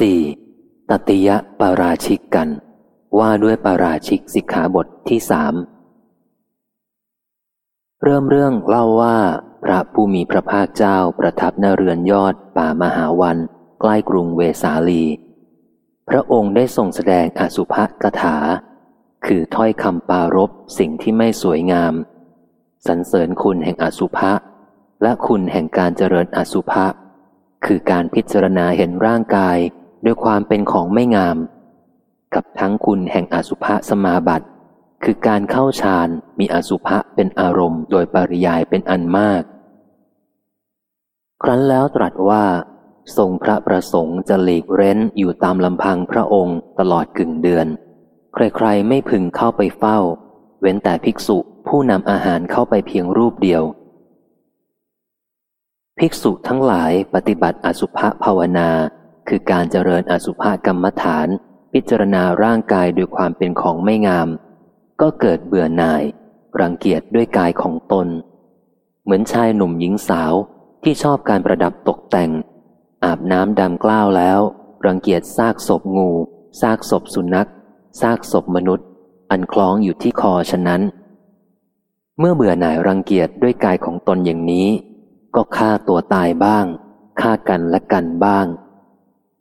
4. ตติยะปาราชิกกัน ว่าด้วยปาราชิกสิกขาบทที่สามเริ่มเรื่องเล่าว่า พระผู้มีพระภาคเจ้าประทับนเรือนยอดป่ามหาวันใกล้กรุงเวสาลี พระองค์ได้ทรงแสดงอสุภกถา คือถ้อยคำปารบสิ่งที่ไม่สวยงาม สรรเสริญคุณแห่งอสุภะและคุณแห่งการเจริญอสุภะคือการพิจารณาเห็นร่างกาย ด้วยความเป็นของไม่งาม กับทั้งคุณแห่งอสุภะสมาบัติ คือการเข้าฌานมีอสุภะเป็นอารมณ์ โดยปริยายเป็นอันมาก ครั้นแล้วตรัสว่า ทรงพระประสงค์จะหลีกเร้นอยู่ตามลำพังพระองค์ตลอดกึ่งเดือน ใครๆไม่พึงเข้าไปเฝ้า เว้นแต่ภิกษุผู้นำอาหารเข้าไปเพียงรูปเดียวภิกษุทั้งหลายปฏิบัติอสุภภาวนา คือการเจริญอสุภกรรมฐาน พิจารณาร่างกายด้วยความเป็นของไม่งาม ก็เกิดเบื่อหน่าย รังเกียจด้วยกายของตน เหมือนชายหนุ่มหญิงสาวที่ชอบการประดับตกแต่ง อาบน้ำดำกล้าวแล้ว รังเกียจซากศพงูซากศพสุนัขซากศพมนุษย์ อันคล้องอยู่ที่คอฉะนั้น เมื่อเบื่อหน่ายรังเกียจด้วยกายของตนอย่างนี้ ก็ฆ่าตัวตายบ้างฆ่ากันและกันบ้าง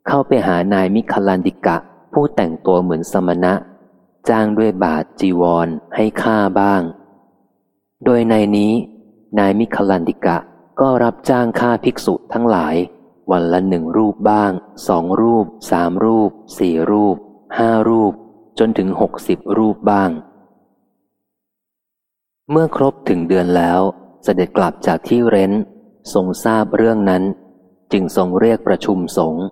เข้าไปหานายมิคลันดิกะ ผู้แต่งตัวเหมือนสมณะ จ้างด้วยบาทจีวรให้ฆ่าบ้าง โดยในนี้ นายมิคลันดิกะก็รับจ้างฆ่าภิกษุทั้งหลาย วันละหนึ่งรูปบ้างสองรูปสามรูปสี่รูปห้ารูป จนถึงหกสิบรูปบ้าง เมื่อครบถึงเดือนแล้ว เสด็จกลับจากที่เร้นทรงทราบเรื่องนั้น จึงทรงเรียกประชุมสงฆ์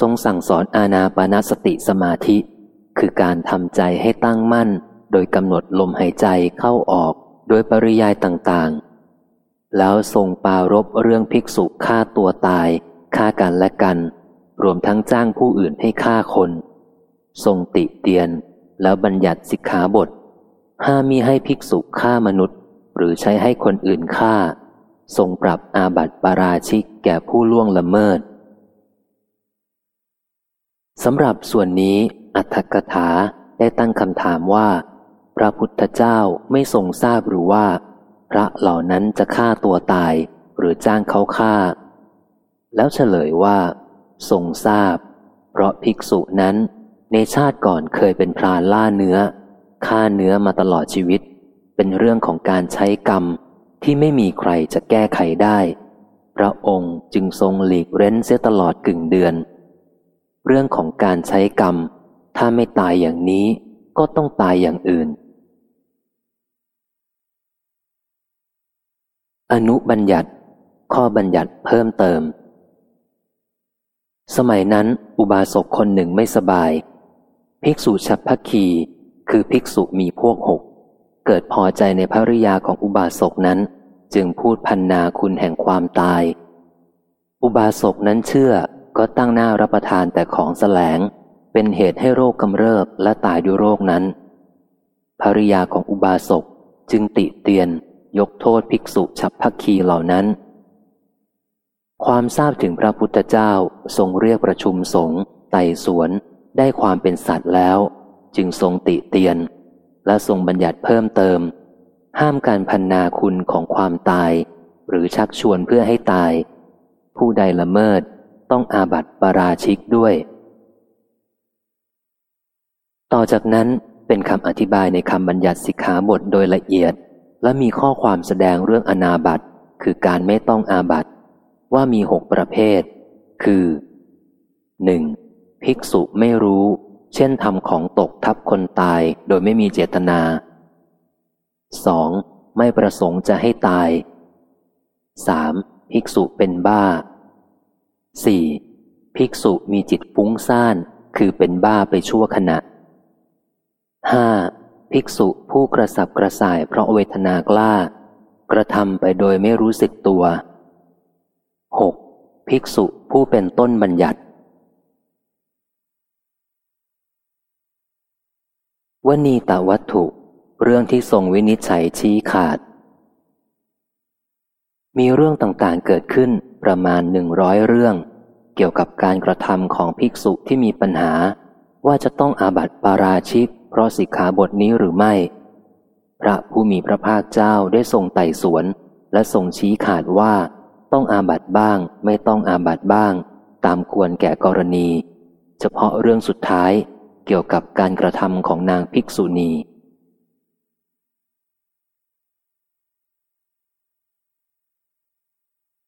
ทรงสั่งสอนอาณาปานสติสมาธิ คือการทำใจให้ตั้งมั่น โดยกำหนดลมหายใจเข้าออกโดยปริยายต่างๆ แล้วทรงปารบเรื่องภิกษุฆ่าตัวตายฆ่ากันและกัน รวมทั้งจ้างผู้อื่นให้ฆ่าคน ทรงติเตียน แล้วบัญญัติสิกขาบท ห้ามมีให้ภิกษุฆ่ามนุษย์ หรือใช้ให้คนอื่นฆ่า ทรงปรับอาบัติปาราชิกแก่ผู้ล่วงละเมิด สำหรับส่วนนี้อัตถกถาได้ตั้งคำถามว่า พระพุทธเจ้าไม่ทรงทราบหรือว่า พระเหล่านั้นจะฆ่าตัวตายหรือจ้างเขาฆ่า แล้วเฉลยว่า ทรงทราบ เพราะภิกษุนั้นในชาติก่อนเคยเป็นพรานล่าเนื้อฆ่าเนื้อมาตลอดชีวิต เป็นเรื่องของการใช้กรรมที่ไม่มีใครจะแก้ไขได้ พระองค์จึงทรงหลีกเร้นเสียตลอดกึ่งเดือน เรื่องของการใช้กรรม ถ้าไม่ตายอย่างนี้ก็ต้องตายอย่างอื่น อนุบัญญัติ ข้อบัญญัติเพิ่มเติม สมัยนั้นอุบาสกคนหนึ่งไม่สบาย ภิกษุฉับพักคีคือภิกษุมีพวกหก เกิดพอใจในภริยาของอุบาสกนั้น จึงพูดพันนาคุณแห่งความตาย อุบาสกนั้นเชื่อ ก็ตั้งหน้ารับประทานแต่ของแสลง เป็นเหตุให้โรคกำเริบและตายด้วยโรคนั้น ภริยาของอุบาสกจึงติเตียน ยกโทษภิกษุฉับพักคีเหล่านั้น ความทราบถึงพระพุทธเจ้าทรงเรียกประชุมสงฆ์ไต่สวน ได้ความเป็นสัตว์แล้ว จึงทรงติเตียน และทรงบัญญัติเพิ่มเติม ห้ามการพันนาคุณของความตาย หรือชักชวนเพื่อให้ตาย ผู้ใดละเมิด ต้องอาบัติปาราชิกด้วย ต่อจากนั้นเป็นคำอธิบายในคำบัญญัติสิกขาบทโดยละเอียด และมีข้อความแสดงเรื่องอนาบัตคือการไม่ต้องอาบัตว่ามีหกประเภท คือ 1. ภิกษุไม่รู้ เช่นทำของตกทับคนตายโดยไม่มีเจตนา 2. ไม่ประสงค์จะให้ตาย 3. ภิกษุเป็นบ้า 4. ภิกษุมีจิตฟุ้งซ่าน คือเป็นบ้าไปชั่วขณะ 5. ภิกษุผู้กระสับกระส่ายเพราะเวทนากล้า กระทำไปโดยไม่รู้สึกตัว 6. ภิกษุผู้เป็นต้นบัญญัติวนีตวัตถุ เรื่องที่ทรงวินิจฉัยชี้ขาด มีเรื่องต่างๆเกิดขึ้นประมาณหนึ่งร้อยเรื่อง เกี่ยวกับการกระทำของภิกษุที่มีปัญหา ว่าจะต้องอาบัติปาราชิก เพราะสิกขาบทนี้หรือไม่ พระผู้มีพระภาคเจ้าได้ทรงไต่สวน และทรงชี้ขาดว่า ต้องอาบัติบ้าง ไม่ต้องอาบัติบ้าง ตามควรแก่กรณี เฉพาะเรื่องสุดท้ายเกี่ยวกับการกระทำของนางภิกษุณี